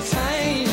才